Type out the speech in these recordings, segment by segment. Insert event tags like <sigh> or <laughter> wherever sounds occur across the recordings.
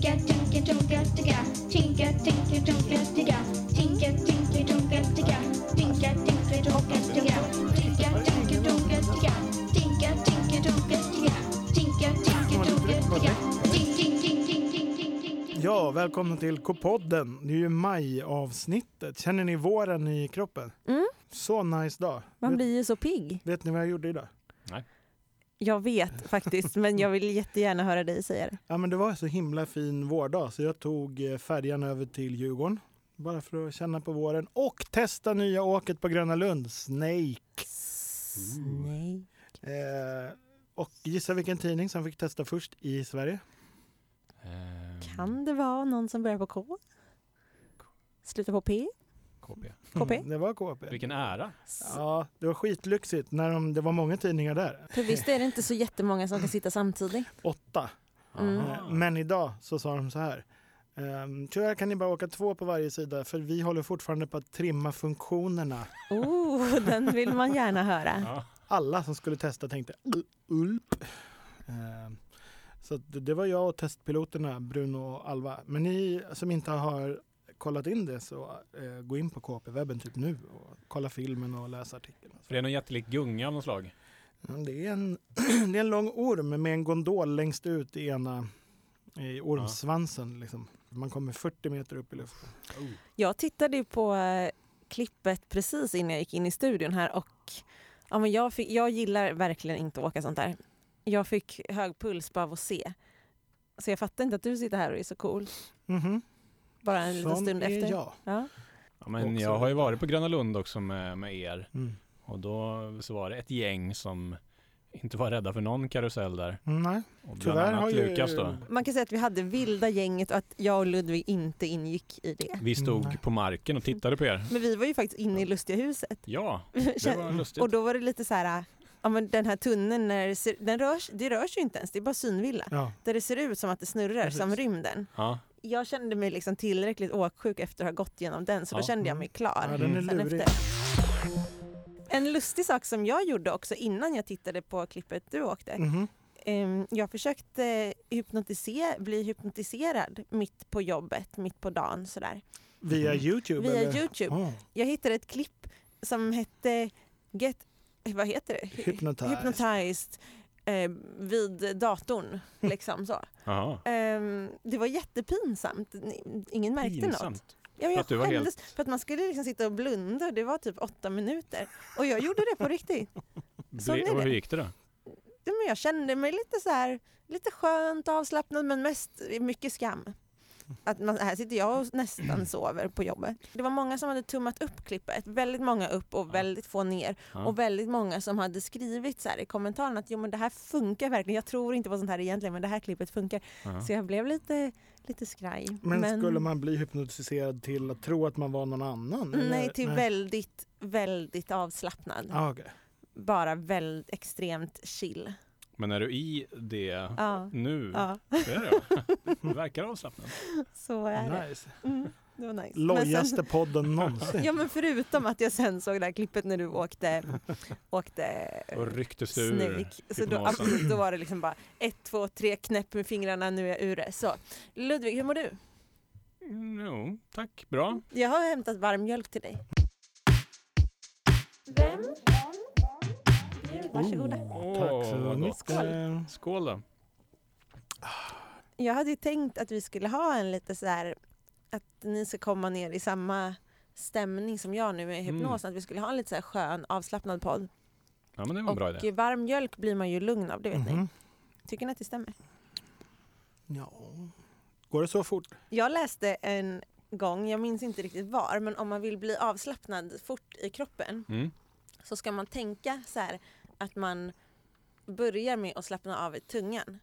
Tinka, tinka, tonka, ticka. Tinka, tinka, tonka, ticka. Tinka, tinka, tonka, ticka. Tinka, tinka, tonka, ticka. Tinka, tinka, tonka, ticka. Tinka, tinka, tonka, ticka. Tinka, tinka, tonka, ticka. Ja, välkomna till K-podden. Det är ju maj-avsnittet. Känner ni våren i kroppen? Mm. Så nice dag. Man Vet, blir ju så pigg. vet ni vad jag gjorde idag? Jag vet faktiskt, men jag vill jättegärna höra dig säga det. Ja, men det var en så himla fin vårdag så jag tog eh, färjan över till Djurgården. Bara för att känna på våren och testa nya åket på Gröna Lund, Snake. Nej. Eh, och gissa vilken tidning som fick testa först i Sverige? Ehm, Kan det vara någon som börjar på K? Slutar på P? KP. KP? Mm, det var KP. Vilken ära. Ja, det var skitlyxigt när de, det var många tidningar där. För visst är det inte så jättemånga som kan sitta samtidigt? Åtta. Mm. Eh, Men idag så sa de så här. ehm, Tyvärr kan ni bara åka två på varje sida för vi håller fortfarande på att trimma funktionerna. Oh, den vill man gärna höra. Alla som skulle testa tänkte "U- ulp. Ehm, Så det var jag och testpiloterna Bruno och Alva. Men ni som inte har kollat in det så eh, gå in på KP-webben typ nu och kolla filmen och läsa artikeln. För det är någon jättelik gunga av något slag. Ja, Det är, en, <clears throat> det är en lång orm med en gondol längst ut i ena i ormsvansen. Liksom. Man kommer 40 meter upp i luften. Jag tittade ju på eh, klippet precis innan jag gick in i studion här och ja, men jag, fick, jag gillar verkligen inte att åka sånt där. Jag fick hög puls bara av att se. Så jag fattar inte att du sitter här och är så cool. Mhm. Bara en liten stund är efter. jag. Ja. Ja, men Också jag har ju varit på Gröna Lund också med, med er. Mm. Och då så var det ett gäng som inte var rädda för någon karusell där. Mm, nej. Och Tyvärr har ju- Lukas då. Man kan säga att vi hade vilda gänget och att jag och Ludvig inte ingick i det. Vi stod Nej. på marken och tittade på er. Men vi var ju faktiskt inne i Lustiga huset. Ja, <laughs> det var lustigt. och då var det lite så här, ja men den här tunneln, när den rörs, det rörs ju inte ens, det är bara synvilla. Ja. Där det ser ut som att det snurrar Precis. som rymden. Ja, Jag kände mig liksom tillräckligt åksjuk efter att ha gått igenom den så då Ja. kände jag mig klar. ja, den är lurig. efter. En lustig sak som jag gjorde också innan jag tittade på klippet du åkte. Ehm, Jag försökte hypnotisera, bli hypnotiserad mitt på jobbet, mitt på dagen sådär. Via Youtube? Via eller? Youtube. Oh, Jag hittade ett klipp som hette Get, vad heter det? Hypnotized. Hypnotized eh, vid datorn. Liksom så. Ehm, det var jättepinsamt. Ingen märkte något. Pinsamt. Ja, men För jag var skämdes för att man skulle liksom sitta och blunda det var typ åtta minuter. Och jag gjorde det på <laughs> riktigt. Ble- det. hur gick det då? Ja, men Jag kände mig lite så här, lite skönt avslappnad men mest mycket skam. Att man, här sitter jag och nästan sover på jobbet. Det var många som hade tummat upp klippet, väldigt många upp och väldigt få ner. Ja. Och väldigt många som hade skrivit så här i kommentarerna att jo men det här funkar verkligen. Jag tror inte på sånt här egentligen men det här klippet funkar. Ja. Så jag blev lite, lite skraj. Men, skulle man bli hypnotiserad till att tro att man var någon annan? eller? Nej, till väldigt, väldigt avslappnad. Ah, okej. Bara väldigt extremt chill. Men är du i det Ja, nu? ja. Det är det. <laughs> Du verkar avslappnad. så är det. Nice. Mm, det var nice. Lojaste sen, podden <laughs> någonsin. ja men förutom att jag sen såg det här klippet när du åkte, åkte Och rycktes ur Snake. Så då, absolut, <clears throat> då var det liksom bara ett, två, tre knäpp med fingrarna, nu är jag ur det. Så Ludvig, hur mår du? Jo, tack. Bra. Jag har hämtat varm mjölk till dig. Varsågoda. Tack så mycket. Skål då. Jag hade ju tänkt att vi skulle ha en lite så här att ni ska komma ner i samma stämning som jag nu med hypnosen. Att vi skulle ha en lite så här skön avslappnad podd. Ja, men det var en bra Och idé. varm mjölk blir man ju lugn av, det vet ni. Mhm. Tycker ni att det stämmer? Ja. Går det så fort? Jag läste en gång, jag minns inte riktigt var, men om man vill bli avslappnad fort i kroppen Mm. så ska man tänka så här att man börjar med att slappna av i tungan.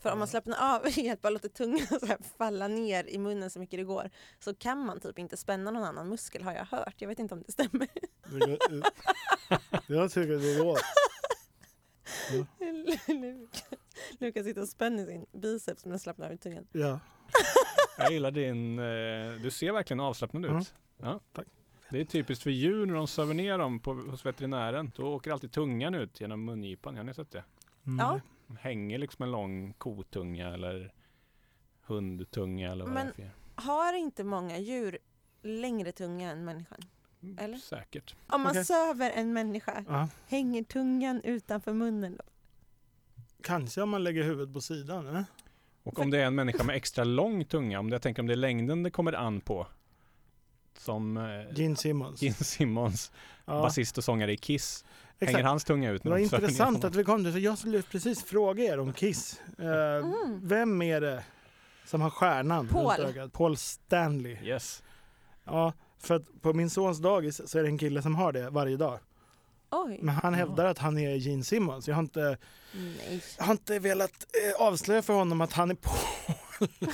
För om man slappnar av <laughs> i att bara låta tungan så här falla ner i munnen så mycket det går så kan man typ inte spänna någon annan muskel har jag hört. Jag vet inte om det stämmer. <laughs> Jag tycker det går. Lukas, Lukas sitter och spänner sin biceps men slappnar av i tungan. Ja. Jag gillar din... Eh, du ser verkligen avslappnad ut. Mm. Ja. Tack. Det är typiskt för djur när de söver ner dem på, hos veterinären. Då åker alltid tungan ut genom mungipan. Har ni sett det? Mm. Ja. Hänger liksom en lång kotunga eller hundtunga eller vad Men- det är Har inte många djur längre tunga än människan? Mm, eller? Säkert. Om man Okej. söver en människa, Ja. hänger tungan utanför munnen då? Kanske om man lägger huvudet på sidan. Eh? Och om det är en människa med extra lång tunga, om det, jag tänker om det är längden det kommer an på. Som eh, Gene Simmons. Gene Simmons, Ja, basist och sångare i Kiss. Hänger exakt. hans tunga ut? Det när var intressant honom? att vi kom till jag skulle precis fråga er om Kiss. Eh, Mm. Vem är det som har stjärnan Paul. Paul Stanley. Yes. Ja, för att på min sons dagis så är det en kille som har det varje dag. Oj, Men han hävdar att han är Gene Simmons. Jag har inte, nej. jag har inte velat eh, avslöja för honom att han är Paul.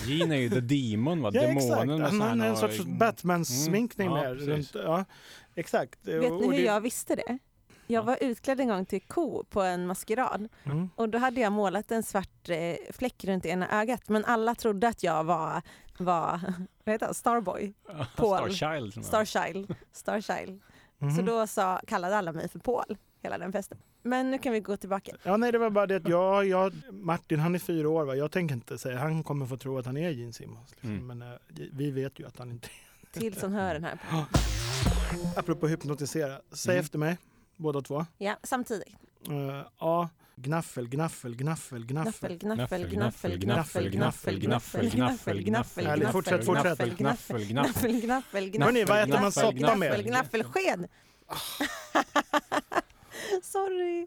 Gene är ju the demon va? <laughs> Ja, exakt. Demonen med Han har en sorts Batman-sminkning Mm. Ja. Runt, ja, exakt. Vet Och ni hur det- jag visste det? Jag Ja. var utklädd en gång till ko på en maskerad Mm. och då hade jag målat en svart eh, fläck runt ena ögat men alla trodde att jag var, var <laughs> vad heter han? Starboy, <laughs> Paul. Starchild. Starchild, Starchild. Så Mhm. då sa, kallade alla mig för Paul hela den festen. Men nu kan vi gå tillbaka. Ja, nej, det var bara det att jag, jag, Martin han är fyra år va? Jag tänker inte säga, han kommer få tro att han är Gene Simmons. Liksom. Mm. Men eh, vi vet ju att han inte är. Till som hör den här. Apropå hypnotisera, säg Mm. efter mig, båda två. Ja, samtidigt. Uh, A. Gnaffel, gnaffel, gnaffel, gnaffel. Gnaffel, gnaffel, gnaffel, gnaffel, gnaffel, gnaffel, gnaffel, Härligt, gnaffel, fortsätt, fortsätt. gnaffel, Gnaffel, gnaffel. gnaffel, Hörni, vad äter man soppa med? gnaffel, Gnaffelsked. Sorry.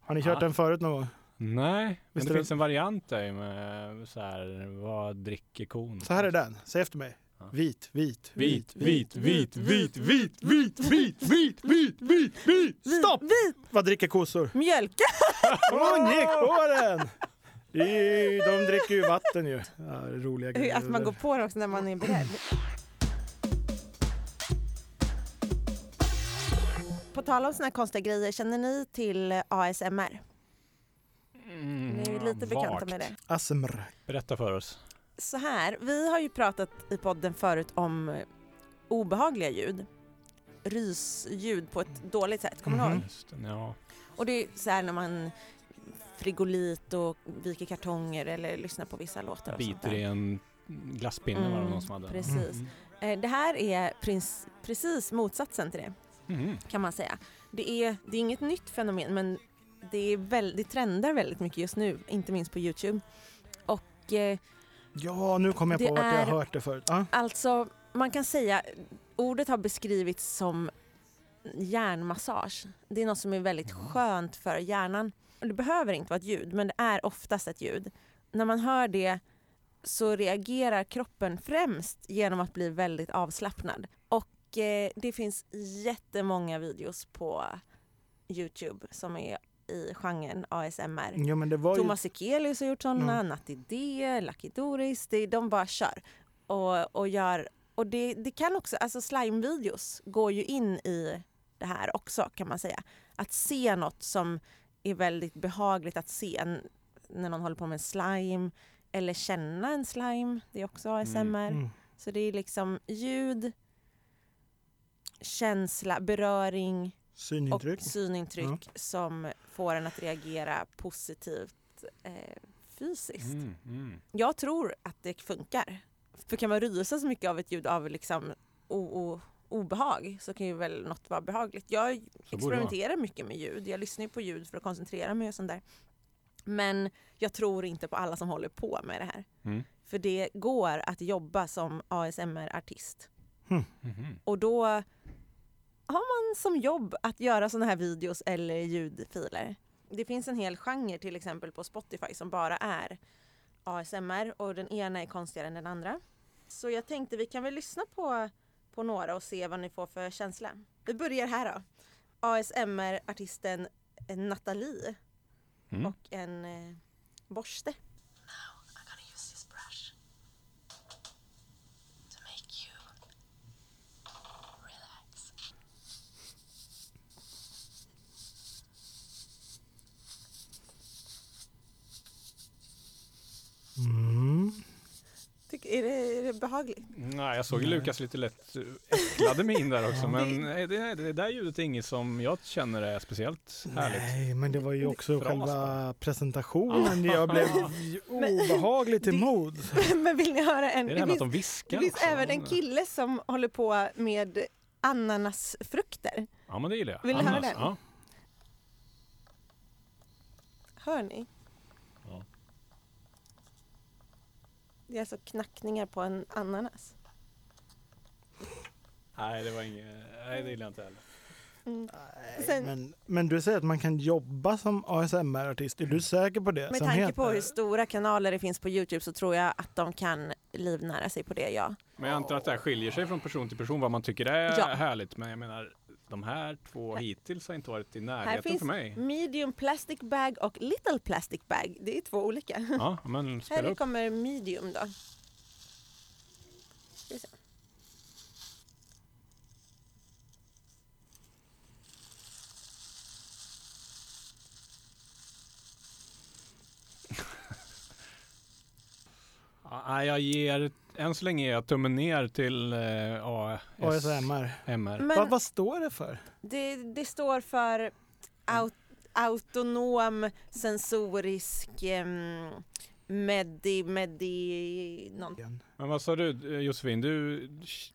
Har ni kört Ja. den förut någon gång? Nej, men Visst det är finns det- en variant där med så här, vad dricker kon? Så här är den, säg efter mig. Ja. Vit, vit, Vit, vit, vit, vit, vit, vit, vit, vit, vit, vit, vit. Stopp! Vit Vad dricker kossor? mjölk. Hon gick på den! De dricker ju vatten ju. Ja, roliga grejer. Att man går på det också när man är beredd. Tal om såna här konstiga grejer, känner ni till ASMR? Mm, Ni är ju lite bekanta vagt. med det. Asmr. Berätta för oss. Så här, vi har ju pratat i podden förut om eh, obehagliga ljud. Rysljud på ett dåligt sätt, kommer ni Mhm. ihåg? Just det, ja. Och det är så här när man frigolit och viker kartonger eller lyssnar på vissa låtar och sånt Biter i en glasspinne var det Mm, någon som hade. precis. Mm. Eh, Det här är prins, precis motsatsen till det. Mhm. kan man säga. Det är, det är inget nytt fenomen men det, är väl, det trendar väldigt mycket just nu, inte minst på Youtube. Och eh, Ja, nu kommer jag på vart jag har hört det förut. Ja. alltså, man kan säga, ordet har beskrivits som hjärnmassage. Det är något som är väldigt skönt för hjärnan. Det behöver inte vara ett ljud, men det är oftast ett ljud. När man hör det så reagerar kroppen främst genom att bli väldigt avslappnad. Och eh, det finns jättemånga videos på Youtube som är i genren ASMR. ja, ju... Thomas Ekelius har gjort sådana, Mm. Natti D, Lucky Doris, det, de bara kör. Och, och gör, och det, det kan också, alltså slime-videos går ju in i det här också kan man säga. Att se något som är väldigt behagligt att se när någon håller på med slime eller känna en slime, det är också ASMR. Mm. Så det är liksom ljud, känsla, beröring Synintryck. och synintryck som får en att reagera positivt eh, fysiskt. Mm, mm. Jag tror att det funkar. För kan man rysa så mycket av ett ljud av liksom o- o- obehag så kan ju väl något vara behagligt. Jag Så experimenterar mycket med ljud. Jag lyssnar ju på ljud för att koncentrera mig och sånt där. Men jag tror inte på alla som håller på med det här. Mm. För det går att jobba som ASMR-artist. Mhm. Och då har man som jobb att göra såna här videos eller ljudfiler. Det finns en hel genre till exempel på Spotify som bara är ASMR och den ena är konstigare än den andra. Så jag tänkte vi kan väl lyssna på, på några och se vad ni får för känsla. Vi börjar här då. ASMR-artisten Nathalie Mm. och en eh, borste. Mm. Tycker, är, det, är är behaglig. Nej, jag såg. Lukas lite lätt äcklade min där också, Ja. men nej, det, det där ljudet är inget som jag känner är speciellt härligt. Nej, men det var ju också Fras själva presentationen. <laughs> Jag blev obehagligt emot. <laughs> Men vill ni höra en? Det är det Det här med att finns, de viskar det finns också. även en kille som håller på med ananasfrukter. Ja, men det gillar jag. Vill ni höra den? Ja. Hör ni? Ja. Det är alltså knackningar på en ananas. Nej, det var inget, nej det gillar jag inte heller. Mm. Nej, Sen- men, men du säger att man kan jobba som ASMR-artist. Är du säker på det? Med Som tanke på heter- hur stora kanaler det finns på Youtube så tror jag att de kan livnära sig på det, ja. Men jag antar att det här skiljer sig från person till person vad man tycker är Ja. härligt. Men jag menar, de här två hittills har inte varit i närheten finns- för mig. Medium plastic bag och little plastic bag. Det är två olika. Ja, men <laughs> spela Här upp. kommer medium då. <laughs> Ja, jag ger, än så länge ger jag tummen ner till eh, ASMR. ASMR. Men Vad, vad står det för? det, det står för aut, autonom sensorisk um, medi, medi, någon. Men vad sa du eh, Josefin, du,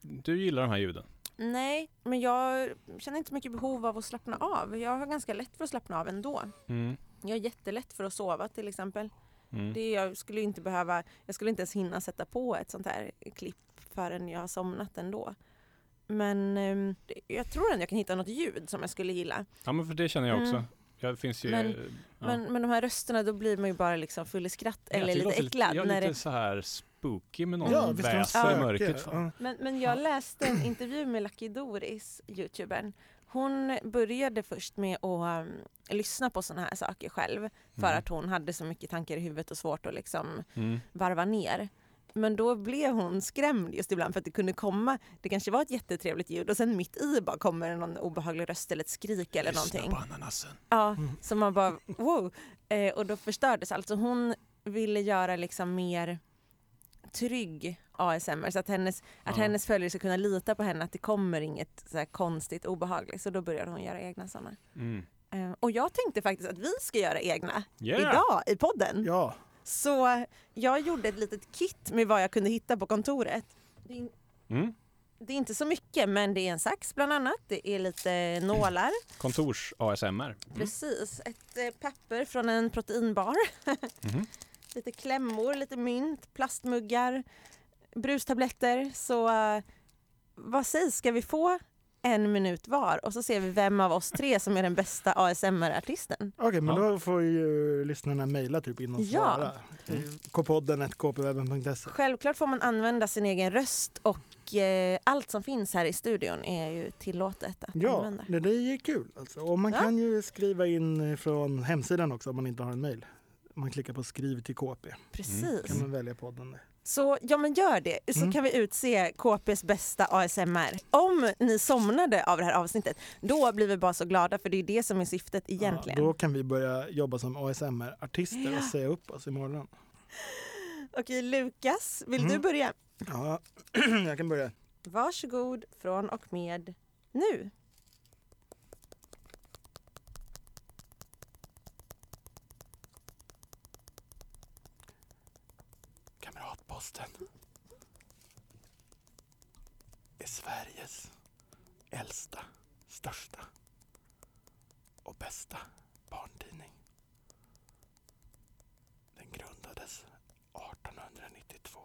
du gillar de här ljuden? Nej, men jag känner inte så mycket behov av att slappna av. Jag har ganska lätt för att slappna av ändå. Mm. Jag har jättelätt för att sova till exempel. Mm. Det, jag skulle inte behöva, jag skulle inte ens hinna sätta på ett sånt här klipp förrän jag har somnat ändå. Men det- jag tror ändå jag kan hitta något ljud som jag skulle gilla. Ja men för det känner jag också. Mm. Finns ju... Men- ja. Men, men de här rösterna, då blir man ju bara liksom full i skratt eller lite äcklad. ja, när lite det, så här spooky med någon Ja, väser i mörkret. Ja. men, men jag läste en intervju med Lucky Doris, youtubern. Hon började först med att um, lyssna på såna här saker själv för Mm. att hon hade så mycket tankar i huvudet och svårt att liksom Mm. varva ner. Men då blev hon skrämd just ibland för att det kunde komma, det kanske var ett jättetrevligt ljud och sen mitt i bara kommer det någon obehaglig röst eller ett skrik eller någonting. ananasen. Ja, Mm. så man bara wow. Eh, och då förstördes allt. Så hon ville göra liksom mer trygg ASMR så att hennes, att Ja. hennes följare ska kunna lita på henne att det kommer inget så konstigt obehagligt. Så då började hon göra egna sådana. Mm. Eh, och jag tänkte faktiskt att vi ska göra egna Yeah. idag i podden. ja. Så jag gjorde ett litet kit med vad jag kunde hitta på kontoret. Det är, Mm. det är inte så mycket men det är en sax bland annat. Det är lite nålar. <clears throat> Kontors-ASMR. Mm. Precis. Ett eh, papper från en proteinbar. <laughs> Mhm. Lite klämmor, lite mynt, plastmuggar, brustabletter. Så eh, vad sägs, ska vi få en minut var och så ser vi vem av oss tre som är den bästa ASMR-artisten? Okej, men Ja. då får ju lyssnarna mejla typ in och Ja. svara. Till kpodden.kpwebben.se. Självklart får man använda sin egen röst och eh, allt som finns här i studion är ju tillåtet att Ja, använda. det, det är kul. Alltså. Och man Ja. kan ju skriva in från hemsidan också om man inte har en mejl. Man klickar på skriv till KP. Precis. kan man välja podden. där. Så ja men gör det, så Mm. kan vi utse KPs bästa ASMR. Om ni somnade av det här avsnittet, då blir vi bara så glada för det är det som är syftet egentligen. Ja, då kan vi börja jobba som ASMR-artister och säga upp oss imorgon. Okej Lukas, vill du Mm. börja? Ja, <clears throat> jag kan börja. Varsågod från och med nu. Kamratposten är Sveriges äldsta, största och bästa barntidning. Den grundades 1892.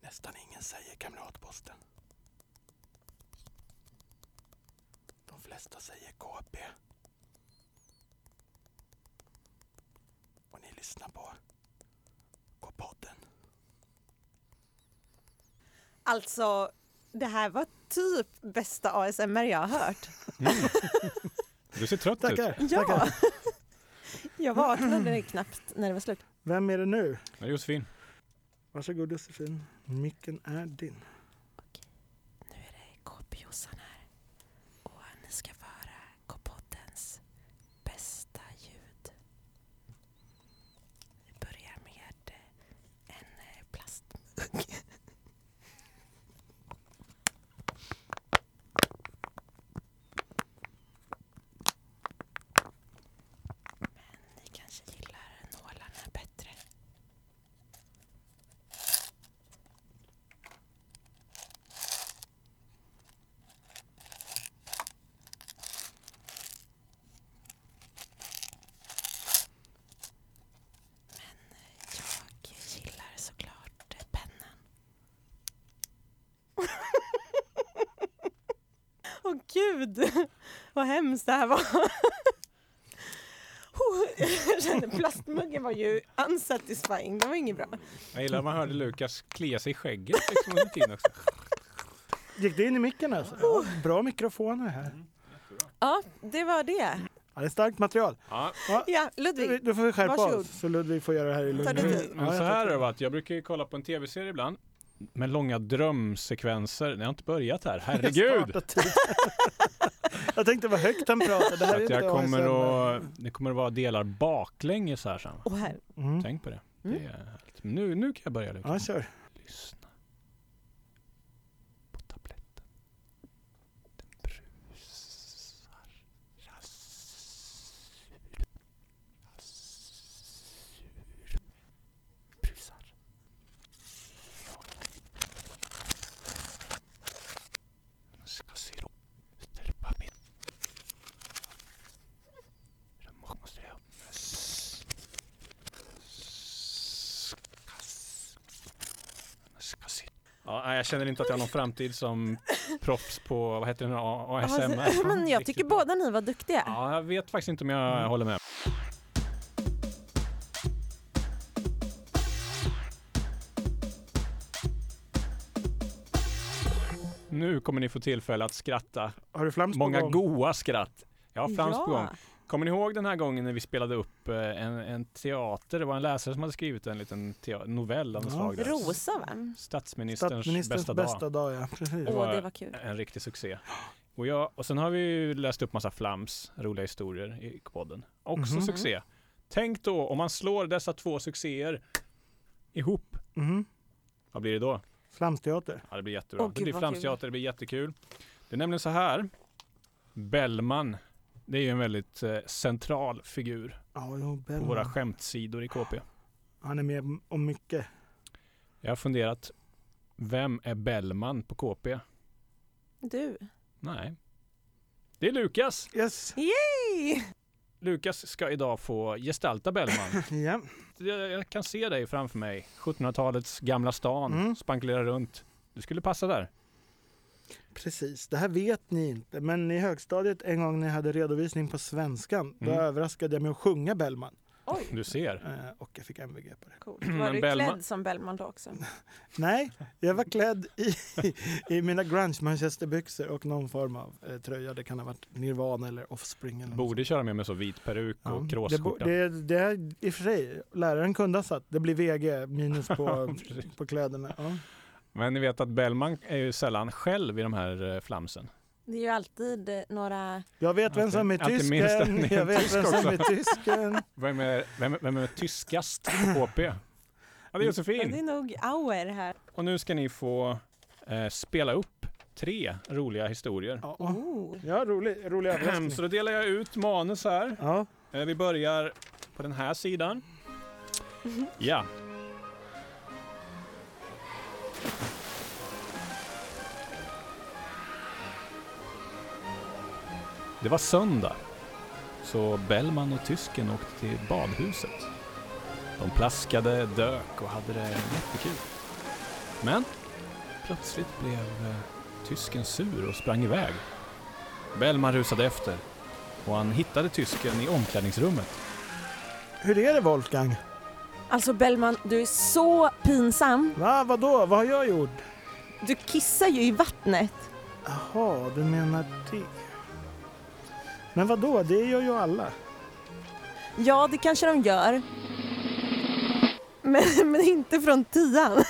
Nästan ingen säger Kamratposten. De flesta säger KP. Lyssnar på K-podden. Alltså, det här var typ bästa ASMR jag har hört. Mm. Du ser trött ut. Tackar! Ja! tackar. <laughs> Jag vaknade knappt när det var slut. Vem är det nu? Ja, Josefin. Varsågod Josefin. Micken är din. Nu är det KP-Jossan här och ni ska få höra K-poddens bästa ljud. Gud <laughs> vad hemskt det här var. <laughs> Jag kände plastmuggen var ju unsatisfying, det var inget bra. Jag gillar att man hörde Lukas klia sig i skägget liksom under tiden också. Gick det in i micken alltså? Ja, bra mikrofoner här. Ja, det var det. Ja, det är starkt material. Ja, Ja, Ludvig. Då får vi skärpa Varsågod. oss så Ludvig får göra det här i lugn och det ro. Ja, så jag här har det. Jag brukar ju kolla på en tv-serie ibland med långa drömsekvenser. Det har inte börjat här. <laughs> Herregud! <laughs> Jag tänkte vad högt han pratade. Det här är Att inte jag kommer att, det kommer att vara delar baklänges här sen. Och här. Mm. Tänk på det. Mm. det är härligt. Men nu, nu kan jag börja Lukas. Ja, kör. Lyssna på tabletten. Den brusar. Rassur. Rassur. Brusar. Jag ska se då. Hjälpa mig. Jag måste jag. Ska se. Ja, nej, jag känner inte att jag har någon framtid som proffs på, vad heter det nu, A- ASMR. Alltså, <laughs> Men jag tycker båda ni var duktiga. Ja, jag vet faktiskt inte om jag håller med. Nu kommer ni få tillfälle att skratta. Har du flams på Många gång? goa skratt. Jag har flams på gång. Kommer ni ihåg den här gången när vi spelade upp eh, en, en teater? Det var en läsare som hade skrivit en liten novell av något Ja. slag. där. Rosa va? Statsministerns, Statsministerns bästa, bästa, dag. dag. ja. Precis. Det Åh, var- det var kul. En riktig succé. Och, jag, och sen har vi ju läst upp massa flams, roliga historier i podden. Också Mhm. succé. Tänk då om man slår dessa två succéer ihop. Mhm. Vad blir det då? Flamsteater. Ja, det blir jättebra. Åh, det gud, blir vad flamsteater, det blir jättekul. Det är nämligen så här. Bellman, det är ju en väldigt eh, central figur Ja, på våra skämtsidor i KP. Han är med om mycket. Jag har funderat, vem är Bellman på KP? Du. Nej. Det är Lukas. Yes. Yay! Lukas ska idag få gestalta Bellman. <laughs> Ja. jag, jag kan se dig framför mig. 1700-talets gamla stan, Mm. spankulera runt. Du skulle passa där. Precis, det här vet ni inte. Men i högstadiet en gång när jag hade redovisning på svenskan, då Mm. överraskade jag mig att sjunga Bellman. Oj, Du ser. Eh, och jag fick MVG på det. coolt. Men Var du Bellman- klädd som Bellman då också? <laughs> Nej, jag var klädd i, i mina grunge manchesterbyxor och någon form av eh, tröja. Det kan ha varit Nirvana eller Offspring. Eller något Borde köra med med så vit peruk Ja, och det, bo- kråsskjorta. det, det är i och för sig, läraren kunde ha satt, det blir VG minus på, <laughs> Precis. på kläderna. Ja. Men ni vet att Bellman är ju sällan själv i de här eh, flamsen. Det är ju alltid eh, några... Jag vet vem som är tysken, jag vet tysk vem som är tysken. Vem är, vem, vem är tyskast på KP? Ja, det är Ja, det Josefin. är nog Auer här. Och nu ska ni få eh, spela upp tre roliga historier. Ja, Oh. ja rolig, rolig överraskning. Så då delar jag ut manus här. Ja, Eh, Vi börjar på den här sidan. <laughs> Ja. Det var söndag, så Bellman och tysken åkte till badhuset. De plaskade, dök och hade det jättekul. Men plötsligt blev eh, tysken sur och sprang iväg. Bellman rusade efter och han hittade tysken i omklädningsrummet. hur är det Wolfgang? Alltså Bellman, du är så pinsam. Va, vadå, vad har jag gjort? Du kissar ju i vattnet. Jaha, du menar det. Men vadå, det gör ju alla. Ja, det kanske de gör. Men, <laughs> men inte från tian. <laughs>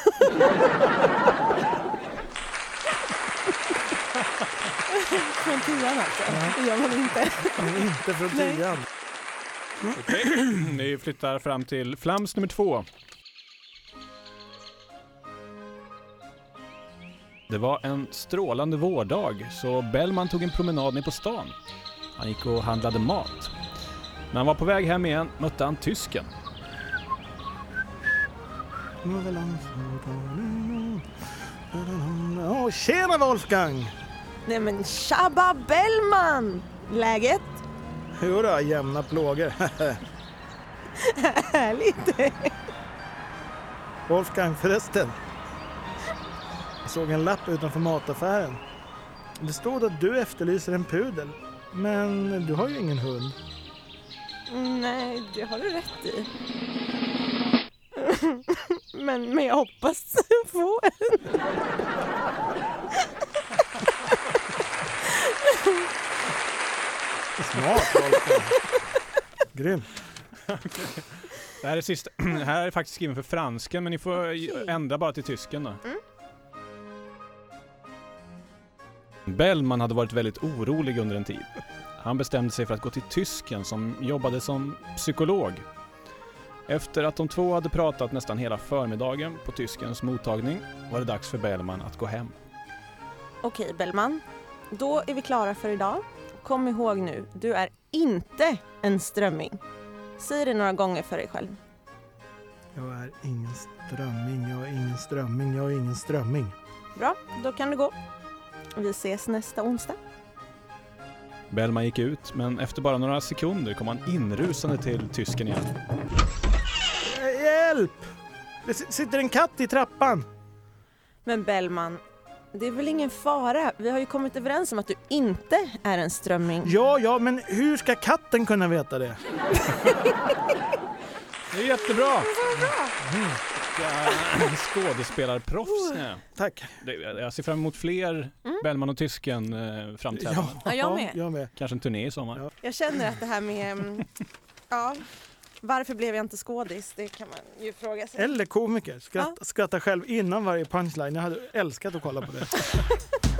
från tian alltså. Det gör man inte. Men inte från tian. Okej, <clears throat> vi flyttar fram till flams nummer två. Det var en strålande vårdag så Bellman tog en promenad ner på stan. Han gick och handlade mat. När han var på väg hem igen mötte han tysken. Åh, tjena Wolfgang! Nej men tjabba Bellman! Läget? Jodå, jämna plågor. <laughs> Härligt. Wolfgang förresten. Jag såg en lapp utanför mataffären. Det stod att du efterlyser en pudel. Men du har ju ingen hund. Nej, det har du rätt i. <laughs> Men, men jag hoppas få en. Smart Volker. Grym. Det här är, sista, <clears throat> det här är faktiskt skriven för franskan men ni får ändra bara till tysken då. Mm. Bellman hade varit väldigt orolig under en tid. Han bestämde sig för att gå till tysken som jobbade som psykolog. Efter att de två hade pratat nästan hela förmiddagen på tyskens mottagning var det dags för Bellman att gå hem. Okej Bellman, då är vi klara för idag. Kom ihåg nu, du är inte en strömming. Säg det några gånger för dig själv. Jag är ingen strömming, jag är ingen strömming, jag är ingen strömming. Bra, då kan du gå. Vi ses nästa onsdag. Bellman gick ut men efter bara några sekunder kom han inrusande till tysken igen. Hjälp! Det sitter en katt i trappan. Men Bellman, det är väl ingen fara? Vi har ju kommit överens om att du inte är en strömming. Ja, ja, men hur ska katten kunna veta det? <laughs> Det är jättebra! Vilka <clears throat> Skådespelarproffs är. Tack. Det- Jag ser fram emot fler Bellman och tysken eh, framträdanden. Ja, jag med. Jag med. Kanske en turné i sommar. Ja. Jag känner att det här med... mm, Ja, varför blev jag inte skådis? Det kan man ju fråga sig. Eller komiker. Skratt, Skratta själv innan varje punchline. Jag hade älskat att kolla på det. <laughs>